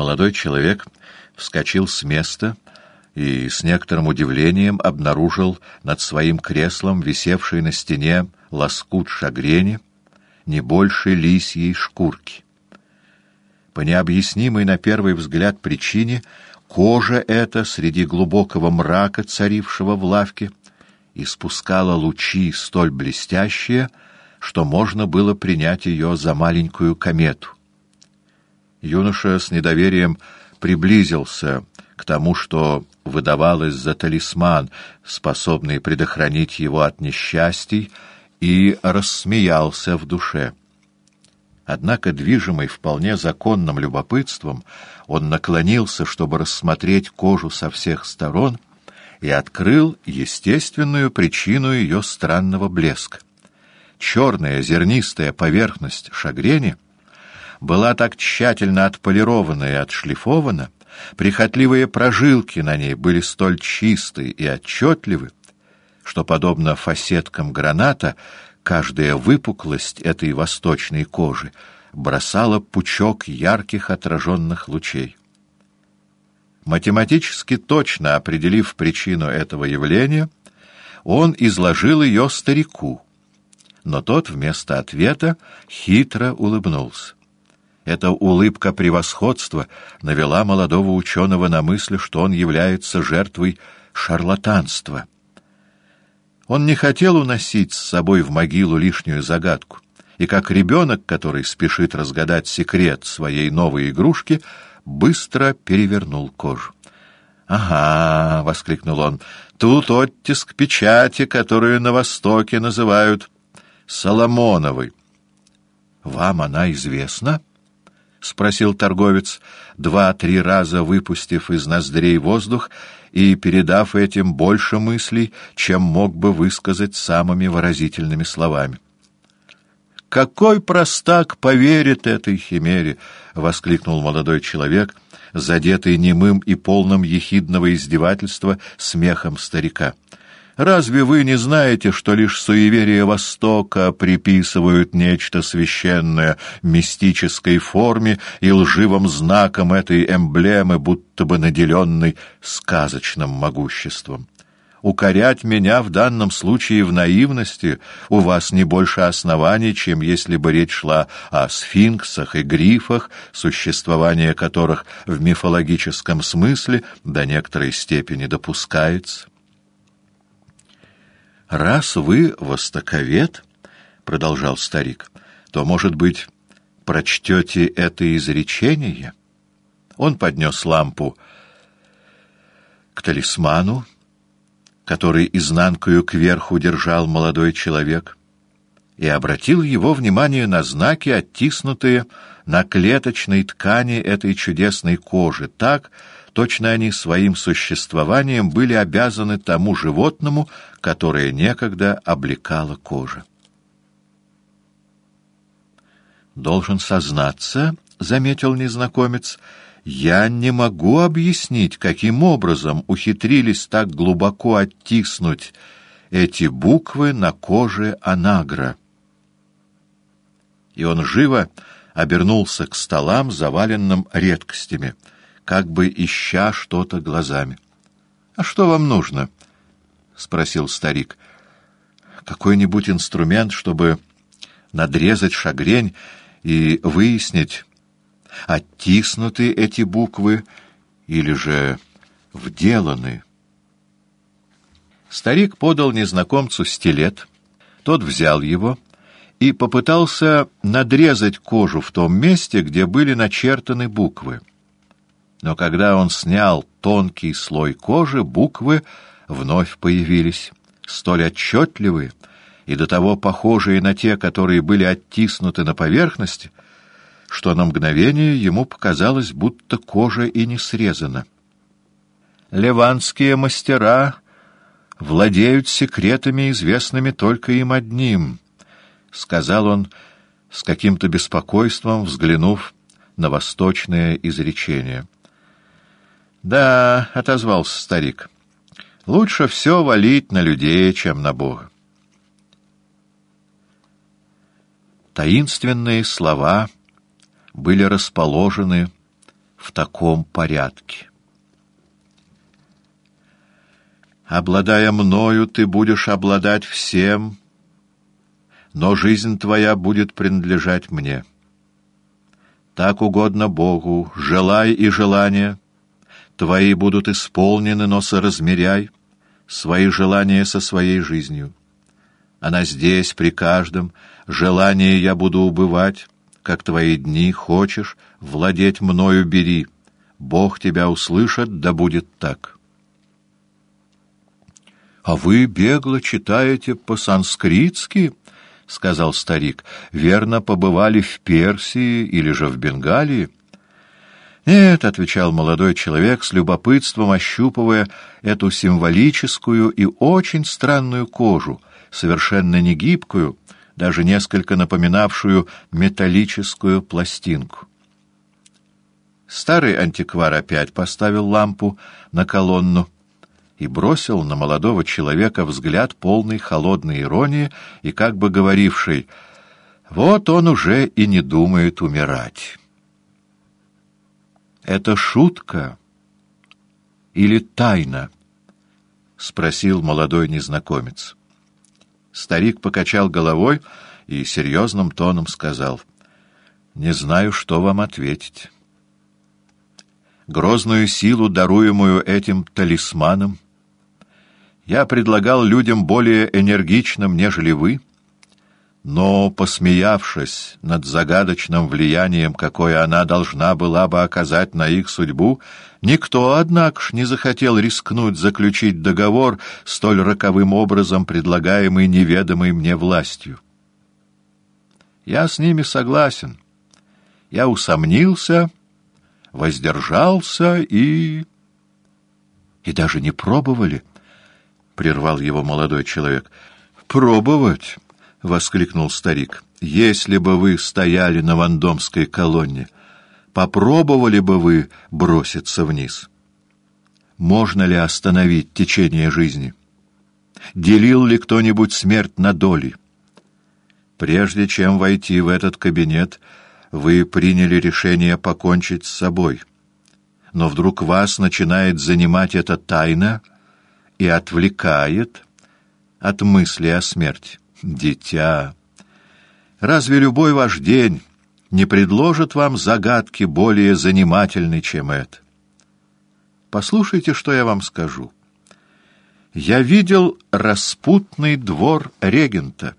Молодой человек вскочил с места и с некоторым удивлением обнаружил над своим креслом висевший на стене лоскут шагрени, не больше лисьей шкурки. По необъяснимой на первый взгляд причине кожа эта среди глубокого мрака, царившего в лавке, испускала лучи столь блестящие, что можно было принять ее за маленькую комету. Юноша с недоверием приблизился к тому, что выдавалось за талисман, способный предохранить его от несчастий, и рассмеялся в душе. Однако, движимый вполне законным любопытством, он наклонился, чтобы рассмотреть кожу со всех сторон, и открыл естественную причину ее странного блеска. Черная зернистая поверхность шагрени — была так тщательно отполирована и отшлифована, прихотливые прожилки на ней были столь чисты и отчетливы, что, подобно фасеткам граната, каждая выпуклость этой восточной кожи бросала пучок ярких отраженных лучей. Математически точно определив причину этого явления, он изложил ее старику, но тот вместо ответа хитро улыбнулся. Эта улыбка превосходства навела молодого ученого на мысль, что он является жертвой шарлатанства. Он не хотел уносить с собой в могилу лишнюю загадку, и как ребенок, который спешит разгадать секрет своей новой игрушки, быстро перевернул кожу. «Ага!» — воскликнул он. «Тут оттиск печати, которую на Востоке называют Соломоновой». «Вам она известна?» — спросил торговец, два-три раза выпустив из ноздрей воздух и передав этим больше мыслей, чем мог бы высказать самыми выразительными словами. «Какой простак поверит этой химере!» — воскликнул молодой человек, задетый немым и полным ехидного издевательства смехом старика. Разве вы не знаете, что лишь суеверия Востока приписывают нечто священное мистической форме и лживым знаком этой эмблемы, будто бы наделенной сказочным могуществом? Укорять меня в данном случае в наивности у вас не больше оснований, чем если бы речь шла о сфинксах и грифах, существование которых в мифологическом смысле до некоторой степени допускается. «Раз вы востоковед, — продолжал старик, — то, может быть, прочтете это изречение?» Он поднес лампу к талисману, который изнанкою кверху держал молодой человек, и обратил его внимание на знаки, оттиснутые на клеточной ткани этой чудесной кожи, так, Точно они своим существованием были обязаны тому животному, которое некогда облекало кожа. «Должен сознаться», — заметил незнакомец, — «я не могу объяснить, каким образом ухитрились так глубоко оттиснуть эти буквы на коже анагра». И он живо обернулся к столам, заваленным редкостями — как бы ища что-то глазами. — А что вам нужно? — спросил старик. — Какой-нибудь инструмент, чтобы надрезать шагрень и выяснить, оттиснуты эти буквы или же вделаны. Старик подал незнакомцу стилет, тот взял его и попытался надрезать кожу в том месте, где были начертаны буквы но когда он снял тонкий слой кожи, буквы вновь появились, столь отчетливые и до того похожие на те, которые были оттиснуты на поверхности, что на мгновение ему показалось, будто кожа и не срезана. «Ливанские мастера владеют секретами, известными только им одним», — сказал он с каким-то беспокойством, взглянув на восточное изречение. «Да», — отозвался старик, — «лучше все валить на людей, чем на Бога». Таинственные слова были расположены в таком порядке. Обладая мною, ты будешь обладать всем, но жизнь твоя будет принадлежать мне. Так угодно Богу, желай и желания твои будут исполнены, но соразмеряй свои желания со своей жизнью. Она здесь, при каждом, желание я буду убывать, как твои дни хочешь, владеть мною бери. Бог тебя услышит, да будет так». — А вы бегло читаете по-санскритски? — сказал старик. — Верно, побывали в Персии или же в Бенгалии? — Нет, — отвечал молодой человек, с любопытством ощупывая эту символическую и очень странную кожу, совершенно негибкую, даже несколько напоминавшую металлическую пластинку. Старый антиквар опять поставил лампу на колонну, и бросил на молодого человека взгляд полный холодной иронии и как бы говоривший «Вот он уже и не думает умирать». «Это шутка или тайна?» — спросил молодой незнакомец. Старик покачал головой и серьезным тоном сказал «Не знаю, что вам ответить». Грозную силу, даруемую этим талисманом, — я предлагал людям более энергичным, нежели вы, но, посмеявшись над загадочным влиянием, какое она должна была бы оказать на их судьбу, никто, однако ж, не захотел рискнуть заключить договор столь роковым образом, предлагаемый неведомой мне властью. Я с ними согласен. Я усомнился, воздержался и... И даже не пробовали —— прервал его молодой человек. «Пробовать!» — воскликнул старик. «Если бы вы стояли на вандомской колонне, попробовали бы вы броситься вниз? Можно ли остановить течение жизни? Делил ли кто-нибудь смерть на доли? Прежде чем войти в этот кабинет, вы приняли решение покончить с собой. Но вдруг вас начинает занимать эта тайна — и отвлекает от мысли о смерти. Дитя, разве любой ваш день не предложит вам загадки более занимательной, чем это? Послушайте, что я вам скажу. Я видел распутный двор регента.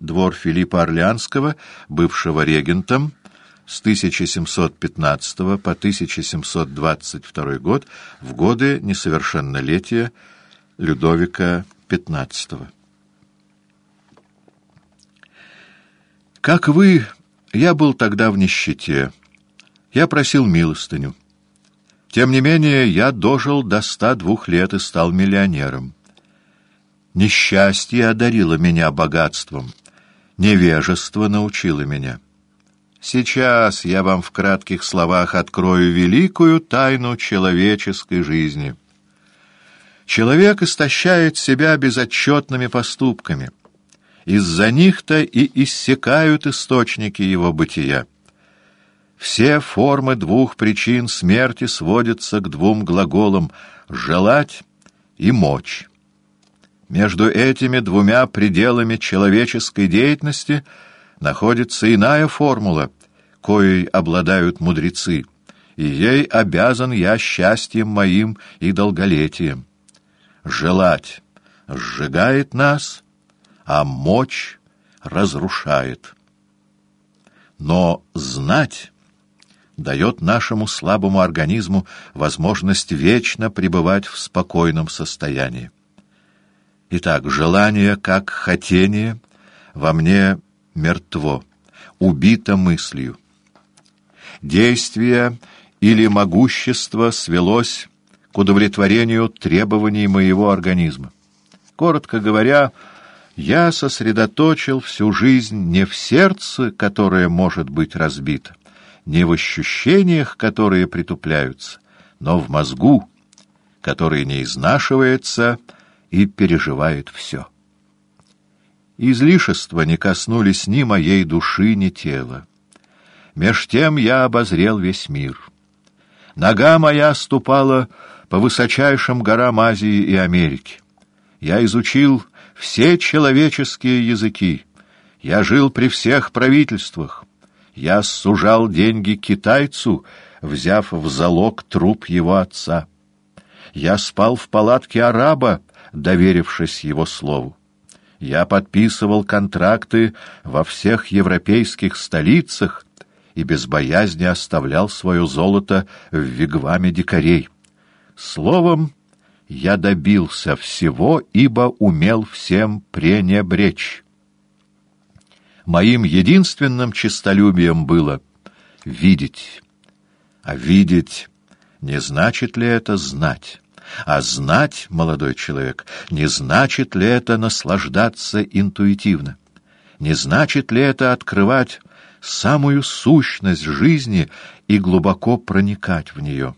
Двор Филиппа Орлеанского, бывшего регентом, с 1715 по 1722 год в годы несовершеннолетия Людовика XV. Как вы, я был тогда в нищете. Я просил милостыню. Тем не менее, я дожил до ста двух лет и стал миллионером. Несчастье одарило меня богатством, невежество научило меня. Сейчас я вам в кратких словах открою великую тайну человеческой жизни. Человек истощает себя безотчетными поступками. Из-за них-то и иссякают источники его бытия. Все формы двух причин смерти сводятся к двум глаголам «желать» и «мочь». Между этими двумя пределами человеческой деятельности – находится иная формула, коей обладают мудрецы, и ей обязан я счастьем моим и долголетием. Желать сжигает нас, а мочь разрушает. Но знать дает нашему слабому организму возможность вечно пребывать в спокойном состоянии. Итак, желание, как хотение, во мне мертво, убито мыслью. Действие или могущество свелось к удовлетворению требований моего организма. Коротко говоря, я сосредоточил всю жизнь не в сердце, которое может быть разбито, не в ощущениях, которые притупляются, но в мозгу, который не изнашивается и переживает все. Излишества не коснулись ни моей души, ни тела. Меж тем я обозрел весь мир. Нога моя ступала по высочайшим горам Азии и Америки. Я изучил все человеческие языки. Я жил при всех правительствах. Я сужал деньги китайцу, взяв в залог труп его отца. Я спал в палатке араба, доверившись его слову. Я подписывал контракты во всех европейских столицах и без боязни оставлял свое золото в вигваме дикарей. Словом, я добился всего, ибо умел всем пренебречь. Моим единственным честолюбием было видеть. А видеть не значит ли это знать? А знать, молодой человек, не значит ли это наслаждаться интуитивно? Не значит ли это открывать самую сущность жизни и глубоко проникать в нее?